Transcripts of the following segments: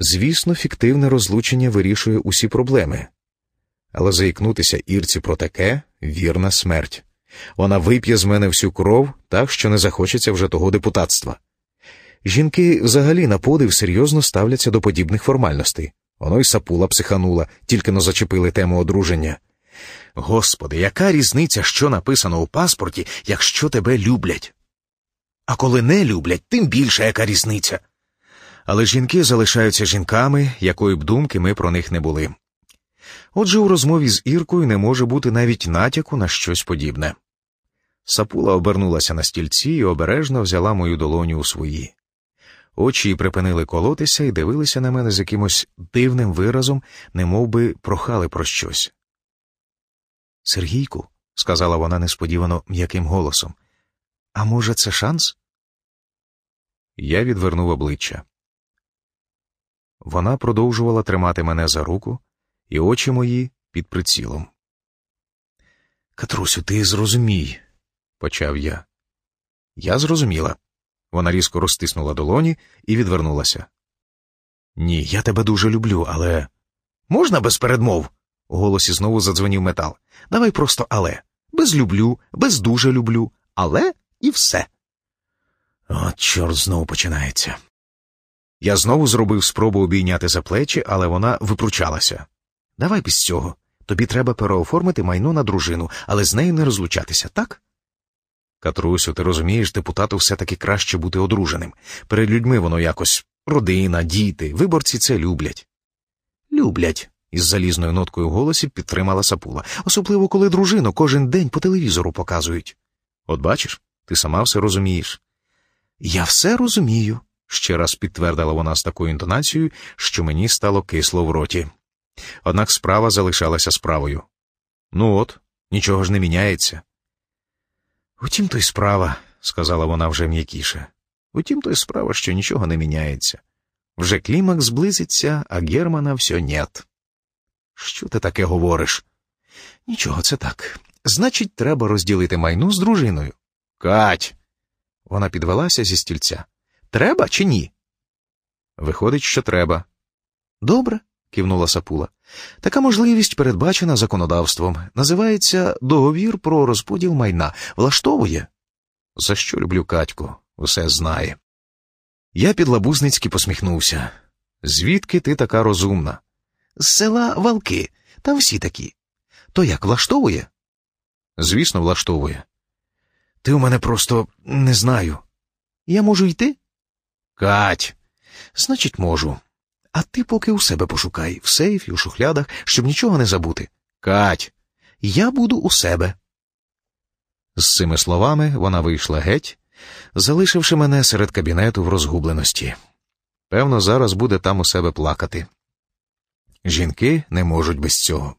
Звісно, фіктивне розлучення вирішує усі проблеми. Але заікнутися Ірці про таке вірна смерть. Вона вип'є з мене всю кров, так що не захочеться вже того депутатства. Жінки взагалі на подив серйозно ставляться до подібних формальностей. Воно й сапула психанула, тільки но зачепили тему одруження. Господи, яка різниця, що написано у паспорті, якщо тебе люблять? А коли не люблять, тим більше яка різниця. Але жінки залишаються жінками, якої б думки ми про них не були. Отже, у розмові з Іркою не може бути навіть натяку на щось подібне. Сапула обернулася на стільці і обережно взяла мою долоню у свої. Очі припинили колотися і дивилися на мене з якимось дивним виразом, немов би прохали про щось. Сергійку, сказала вона несподівано м'яким голосом, а може, це шанс? Я відвернув обличчя. Вона продовжувала тримати мене за руку, і очі мої під прицілом. Катрусю, ти зрозумій, почав я. Я зрозуміла. Вона різко розтиснула долоні і відвернулася. Ні, я тебе дуже люблю, але. Можна без передмов? У голосі знову задзвонів метал. Давай просто але. Без люблю, без дуже люблю, але і все. От, чорт знову починається. Я знову зробив спробу обійняти за плечі, але вона випручалася. Давай без цього. Тобі треба переоформити майно на дружину, але з нею не розлучатися, так? Катрусю, ти розумієш, депутату все-таки краще бути одруженим. Перед людьми воно якось родина, діти, виборці це люблять. Люблять, із залізною ноткою в голосі підтримала сапула, особливо коли дружину кожен день по телевізору показують. От бачиш, ти сама все розумієш. Я все розумію, ще раз підтвердила вона з такою інтонацією, що мені стало кисло в роті. Однак справа залишалася справою. Ну от, нічого ж не міняється. Утім, то й справа, сказала вона вже м'якіше. Утім, то й справа, що нічого не міняється. Вже клімакс зблизиться, а Германа все нет. Що ти таке говориш? Нічого, це так. Значить, треба розділити майну з дружиною. Кать. Вона підвелася зі стільця. Треба чи ні? Виходить, що треба. Добре, кивнула сапула. Така можливість передбачена законодавством. Називається договір про розподіл майна. Влаштовує? За що люблю Катьку, усе знає. Я підлабузницьки посміхнувся. Звідки ти така розумна? З села Валки, та всі такі. То як влаштовує? Звісно, влаштовує. Ти у мене просто не знаю. Я можу йти? Кать, значить, можу. А ти поки у себе пошукай, в сейфі, у шухлядах, щоб нічого не забути. Кать, я буду у себе. З цими словами вона вийшла геть, залишивши мене серед кабінету в розгубленості. Певно, зараз буде там у себе плакати. Жінки не можуть без цього.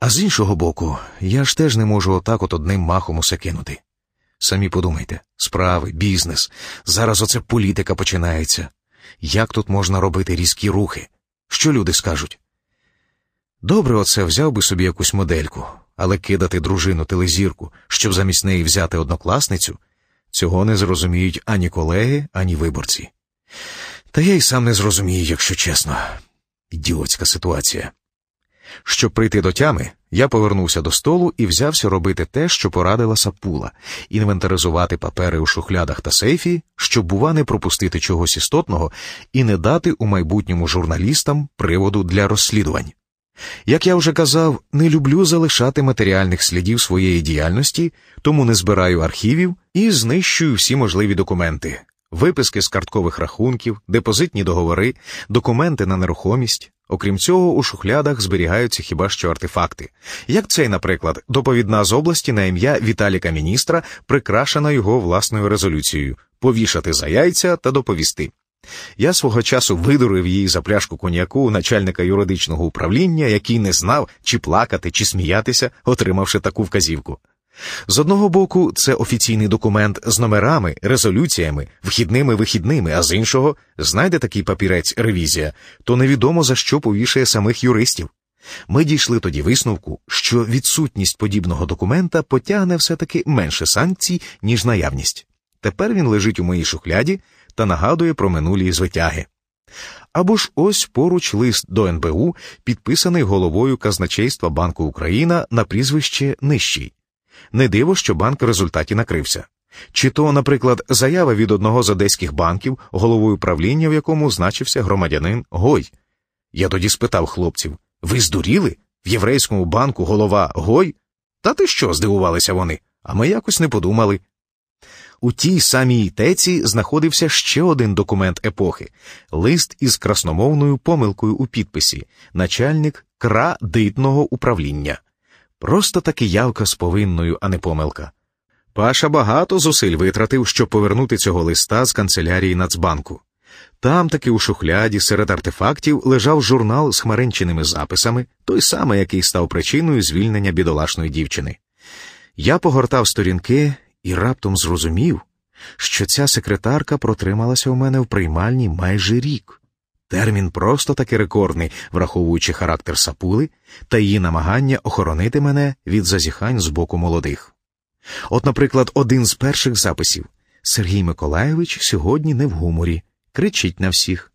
А з іншого боку, я ж теж не можу отак от одним махом усе кинути. Самі подумайте, справи, бізнес, зараз оце політика починається. Як тут можна робити різкі рухи? Що люди скажуть? Добре, оце взяв би собі якусь модельку, але кидати дружину телезірку, щоб замість неї взяти однокласницю, цього не зрозуміють ані колеги, ані виборці. Та я й сам не зрозумію, якщо чесно. Ідіотська ситуація. Щоб прийти до тями, я повернувся до столу і взявся робити те, що порадила сапула, інвентаризувати папери у шухлядах та сейфі, щоб, бува, не пропустити чогось істотного і не дати у майбутньому журналістам приводу для розслідувань. Як я вже казав, не люблю залишати матеріальних слідів своєї діяльності, тому не збираю архівів і знищую всі можливі документи. Виписки з карткових рахунків, депозитні договори, документи на нерухомість, Окрім цього, у шухлядах зберігаються хіба що артефакти, як цей, наприклад, доповідна з області на ім'я Віталіка міністра, прикрашена його власною резолюцією повішати за яйця та доповісти. Я свого часу видурив її за пляшку коньяку начальника юридичного управління, який не знав, чи плакати, чи сміятися, отримавши таку вказівку. З одного боку, це офіційний документ з номерами, резолюціями, вхідними вихідними, а з іншого, знайде такий папірець ревізія, то невідомо за що повішає самих юристів. Ми дійшли тоді висновку, що відсутність подібного документа потягне все-таки менше санкцій, ніж наявність. Тепер він лежить у моїй шухляді та нагадує про минулі звитяги. Або ж ось поруч лист до НБУ, підписаний головою казначейства Банку Україна на прізвище Нищий. Не диво, що банк в результаті накрився. Чи то, наприклад, заява від одного з одеських банків, головою правління, в якому значився громадянин Гой. Я тоді спитав хлопців: ви здуріли? В єврейському банку голова Гой? Та ти що? здивувалися вони, а ми якось не подумали. У тій самій теці знаходився ще один документ епохи лист із красномовною помилкою у підписі, начальник крадитного управління. Просто таки явка з повинною, а не помилка. Паша багато зусиль витратив, щоб повернути цього листа з канцелярії Нацбанку. Там таки у шухляді серед артефактів лежав журнал з хмаренченими записами, той самий, який став причиною звільнення бідолашної дівчини. Я погортав сторінки і раптом зрозумів, що ця секретарка протрималася у мене в приймальні майже рік. Термін просто таки рекордний, враховуючи характер сапули та її намагання охоронити мене від зазіхань з боку молодих. От, наприклад, один з перших записів Сергій Миколаєвич сьогодні не в гуморі, кричить на всіх.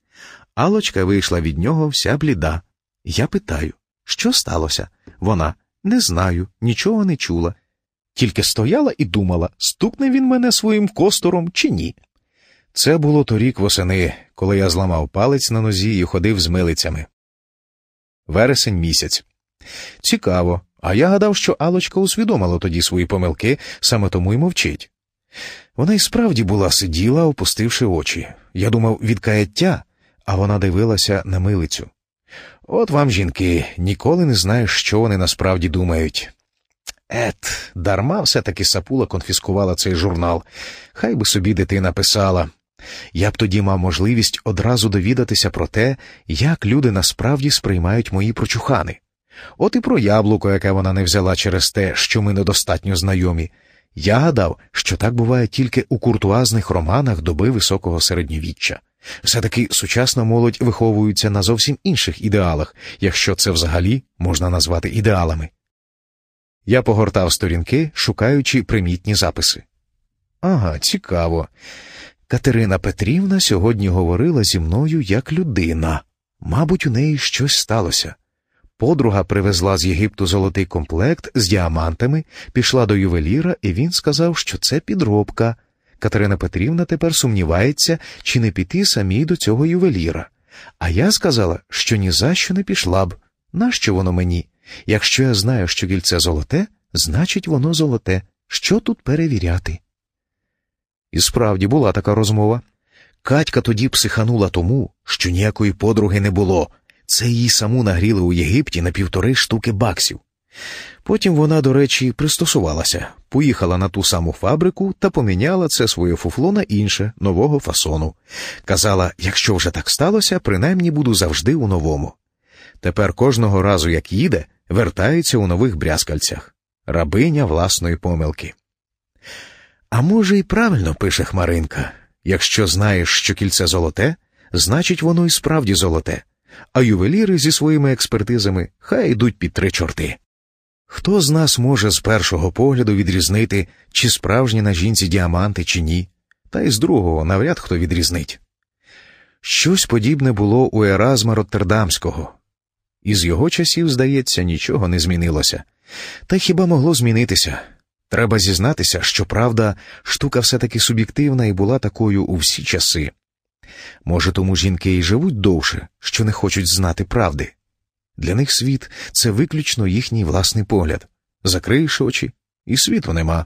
Алочка вийшла від нього вся бліда. Я питаю, що сталося? Вона не знаю, нічого не чула. Тільки стояла і думала, стукне він мене своїм костором чи ні. Це було торік восени, коли я зламав палець на нозі і ходив з милицями. Вересень місяць. Цікаво, а я гадав, що Алочка усвідомила тоді свої помилки, саме тому й мовчить. Вона й справді була сиділа, опустивши очі. Я думав, від каяття, а вона дивилася на милицю. От вам, жінки, ніколи не знаєш, що вони насправді думають. Ет, дарма все-таки сапула конфіскувала цей журнал. Хай би собі дитина писала. Я б тоді мав можливість одразу довідатися про те, як люди насправді сприймають мої прочухани. От і про яблуко, яке вона не взяла через те, що ми недостатньо знайомі. Я гадав, що так буває тільки у куртуазних романах доби високого середньовіччя. Все таки сучасна молодь виховується на зовсім інших ідеалах, якщо це взагалі можна назвати ідеалами. Я погортав сторінки, шукаючи примітні записи. Ага, цікаво. Катерина Петрівна сьогодні говорила зі мною як людина. Мабуть, у неї щось сталося. Подруга привезла з Єгипту золотий комплект з діамантами, пішла до ювеліра, і він сказав, що це підробка. Катерина Петрівна тепер сумнівається, чи не піти самій до цього ювеліра. А я сказала, що ні за що не пішла б. Нащо воно мені? Якщо я знаю, що кільце золоте, значить воно золоте. Що тут перевіряти? І справді була така розмова. Катька тоді психанула тому, що ніякої подруги не було. Це її саму нагріли у Єгипті на півтори штуки баксів. Потім вона, до речі, пристосувалася, поїхала на ту саму фабрику та поміняла це своє фуфло на інше, нового фасону. Казала, якщо вже так сталося, принаймні буду завжди у новому. Тепер кожного разу, як їде, вертається у нових брязкальцях. Рабиня власної помилки. А може, і правильно пише Хмаринка якщо знаєш, що кільце золоте, значить воно і справді золоте, а ювеліри зі своїми експертизами хай йдуть під три чорти. Хто з нас може з першого погляду відрізнити, чи справжні на жінці діаманти, чи ні, та й з другого навряд хто відрізнить. Щось подібне було у Еразма Роттердамського. Із його часів, здається, нічого не змінилося. Та хіба могло змінитися? Треба зізнатися, що правда, штука все таки суб'єктивна і була такою у всі часи. Може, тому жінки і живуть довше, що не хочуть знати правди. Для них світ це виключно їхній власний погляд. Закриєш очі, і світу нема.